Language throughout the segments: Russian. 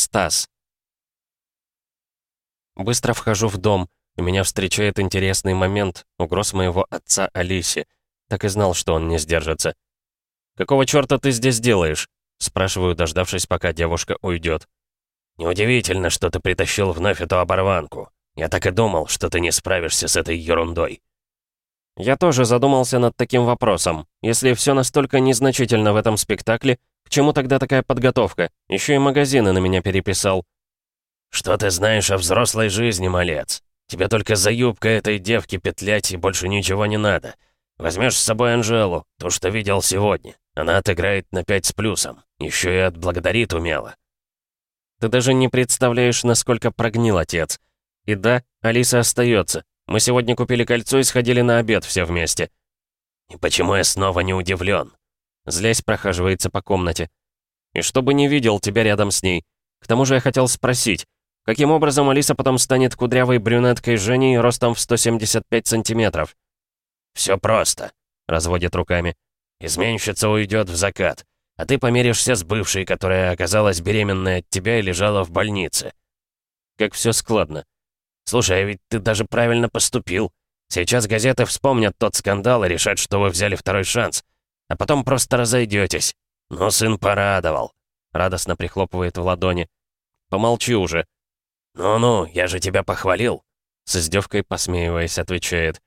Стас. Быстро вхожу в дом, и меня встречает интересный момент, угроз моего отца Алисе. Так и знал, что он не сдержится. «Какого чёрта ты здесь делаешь?» Спрашиваю, дождавшись, пока девушка уйдет. «Неудивительно, что ты притащил вновь эту оборванку. Я так и думал, что ты не справишься с этой ерундой». Я тоже задумался над таким вопросом. Если все настолько незначительно в этом спектакле, к чему тогда такая подготовка? Еще и магазины на меня переписал. «Что ты знаешь о взрослой жизни, малец? Тебе только за юбкой этой девки петлять и больше ничего не надо. Возьмешь с собой Анжелу, то, что видел сегодня. Она отыграет на пять с плюсом. Еще и отблагодарит умело». «Ты даже не представляешь, насколько прогнил отец. И да, Алиса остается. Мы сегодня купили кольцо и сходили на обед все вместе». «И почему я снова не удивлен? Злясь прохаживается по комнате. «И чтобы не видел тебя рядом с ней. К тому же я хотел спросить, каким образом Алиса потом станет кудрявой брюнеткой Женей ростом в 175 сантиметров?» «Все просто», — разводит руками. «Изменщица уйдет в закат, а ты помиришься с бывшей, которая оказалась беременной от тебя и лежала в больнице». «Как все складно». «Слушай, а ведь ты даже правильно поступил. Сейчас газеты вспомнят тот скандал и решат, что вы взяли второй шанс а потом просто разойдетесь. Ну, сын порадовал. Радостно прихлопывает в ладони. Помолчи уже. Ну-ну, я же тебя похвалил. С издевкой посмеиваясь, отвечает.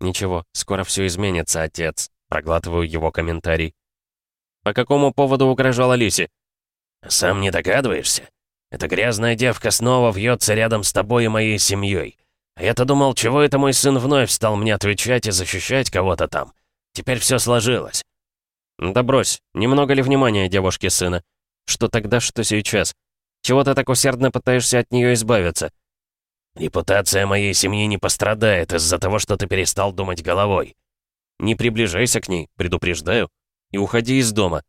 Ничего, скоро все изменится, отец. Проглатываю его комментарий. По какому поводу угрожал Алисе? Сам не догадываешься? Эта грязная девка снова вьется рядом с тобой и моей семьей. А я-то думал, чего это мой сын вновь стал мне отвечать и защищать кого-то там. Теперь все сложилось. «Да брось, немного ли внимания девушке сына? Что тогда, что сейчас? Чего ты так усердно пытаешься от нее избавиться?» «Репутация моей семьи не пострадает из-за того, что ты перестал думать головой». «Не приближайся к ней, предупреждаю, и уходи из дома».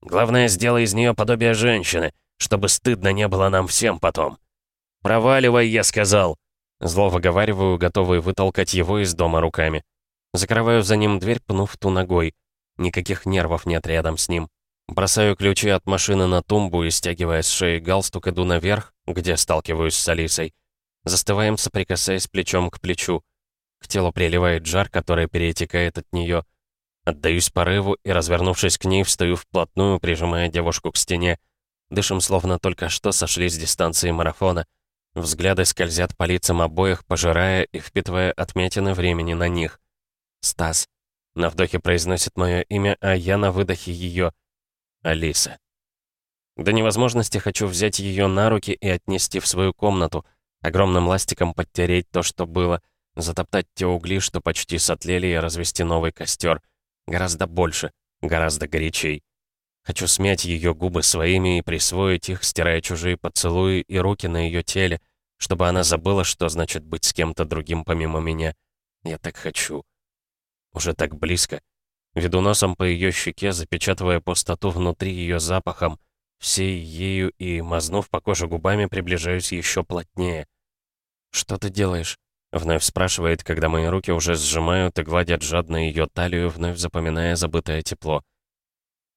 «Главное, сделай из нее подобие женщины, чтобы стыдно не было нам всем потом». «Проваливай, я сказал!» Зло выговариваю, готовый вытолкать его из дома руками. Закрываю за ним дверь, пнув ту ногой. Никаких нервов нет рядом с ним. Бросаю ключи от машины на тумбу и, стягивая с шеи галстук, иду наверх, где сталкиваюсь с Алисой. Застываем, соприкасаясь плечом к плечу. К телу приливает жар, который перетекает от нее. Отдаюсь порыву и, развернувшись к ней, встаю вплотную, прижимая девушку к стене. Дышим, словно только что сошли с дистанции марафона. Взгляды скользят по лицам обоих, пожирая и впитывая отметины времени на них. Стас. На вдохе произносит мое имя, а я на выдохе ее. Алиса. До невозможности хочу взять ее на руки и отнести в свою комнату, огромным ластиком подтереть то, что было, затоптать те угли, что почти сотлели, и развести новый костер. Гораздо больше, гораздо горячей. Хочу смять ее губы своими и присвоить их, стирая чужие поцелуи и руки на ее теле, чтобы она забыла, что значит быть с кем-то другим помимо меня. Я так хочу. Уже так близко. Веду носом по ее щеке, запечатывая пустоту внутри ее запахом, всей ею и, мазнув по коже губами, приближаюсь еще плотнее. «Что ты делаешь?» — вновь спрашивает, когда мои руки уже сжимают и гладят жадно ее талию, вновь запоминая забытое тепло.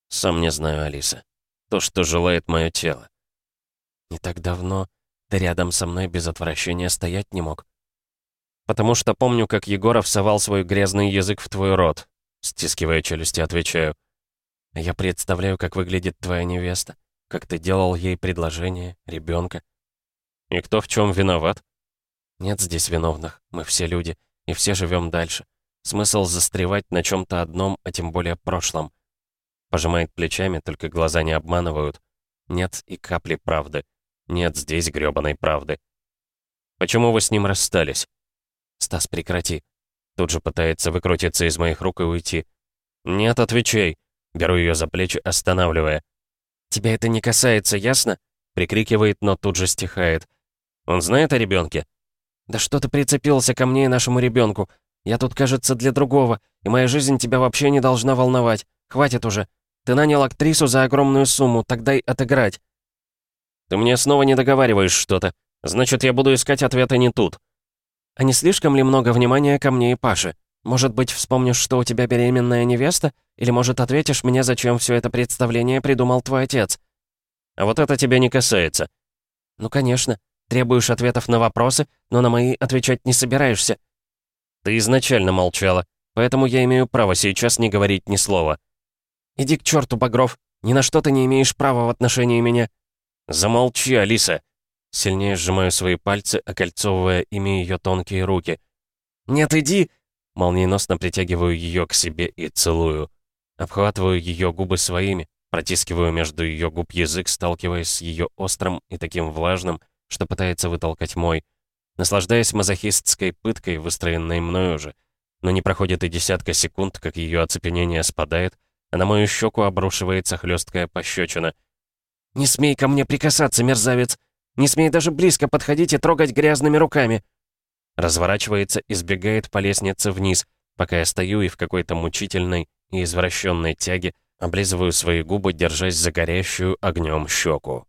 «Сам не знаю, Алиса. То, что желает мое тело». «Не так давно ты рядом со мной без отвращения стоять не мог?» «Потому что помню, как Егоров совал свой грязный язык в твой рот», стискивая челюсти, отвечаю. «Я представляю, как выглядит твоя невеста, как ты делал ей предложение, ребенка. «И кто в чем виноват?» «Нет здесь виновных, мы все люди, и все живем дальше. Смысл застревать на чем то одном, а тем более прошлом». Пожимает плечами, только глаза не обманывают. Нет и капли правды. Нет здесь грёбаной правды. «Почему вы с ним расстались?» «Стас, прекрати». Тут же пытается выкрутиться из моих рук и уйти. «Нет, отвечай». Беру ее за плечи, останавливая. «Тебя это не касается, ясно?» Прикрикивает, но тут же стихает. «Он знает о ребенке? «Да что ты прицепился ко мне и нашему ребенку? Я тут, кажется, для другого, и моя жизнь тебя вообще не должна волновать. Хватит уже. Ты нанял актрису за огромную сумму, так дай отыграть». «Ты мне снова не договариваешь что-то. Значит, я буду искать ответы не тут». А не слишком ли много внимания ко мне и Паше? Может быть, вспомнишь, что у тебя беременная невеста? Или, может, ответишь мне, зачем все это представление придумал твой отец? А вот это тебя не касается. «Ну, конечно. Требуешь ответов на вопросы, но на мои отвечать не собираешься». «Ты изначально молчала, поэтому я имею право сейчас не говорить ни слова». «Иди к черту, Багров. Ни на что ты не имеешь права в отношении меня». «Замолчи, Алиса!» Сильнее сжимаю свои пальцы, окольцовывая ими ее тонкие руки. «Нет, иди!» Молниеносно притягиваю ее к себе и целую. Обхватываю ее губы своими, протискиваю между ее губ язык, сталкиваясь с ее острым и таким влажным, что пытается вытолкать мой. Наслаждаясь мазохистской пыткой, выстроенной мною же. Но не проходит и десятка секунд, как ее оцепенение спадает, а на мою щеку обрушивается хлесткая пощечина. «Не смей ко мне прикасаться, мерзавец! Не смей даже близко подходить и трогать грязными руками!» Разворачивается и сбегает по лестнице вниз, пока я стою и в какой-то мучительной и извращенной тяге облизываю свои губы, держась за горящую огнем щеку.